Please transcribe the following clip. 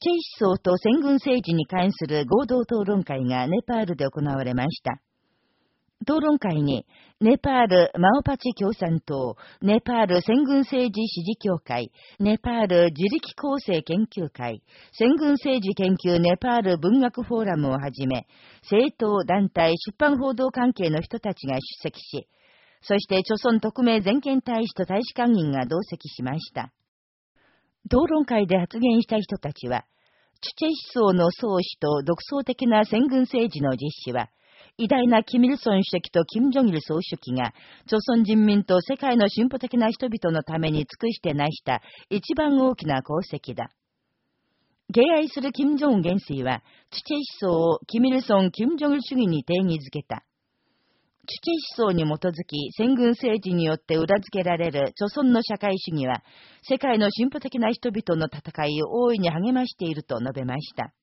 チェイ思想と戦軍政治に関する合同討論会がネパールで行われました。討論会に、ネパールマオパチ共産党、ネパール戦軍政治支持協会、ネパール自力構成研究会、戦軍政治研究ネパール文学フォーラムをはじめ、政党、団体、出版報道関係の人たちが出席し、そして、朝鮮特命全権大使と大使館員が同席しました。討論会で発言した人たちは、チュチェ思想の創始と独創的な戦軍政治の実施は、偉大なキミルソン主席とキム・ジョンギル総書記が、朝鮮人民と世界の進歩的な人々のために尽くして成した一番大きな功績だ。敬愛するキム・ジョン元帥は、チュチェ思想をキミルソン・キム・ジョンギル主義に定義づけた。チュチェ思想に基づき、戦軍政治によって裏付けられる著存の社会主義は、世界の進歩的な人々の戦いを大いに励ましていると述べました。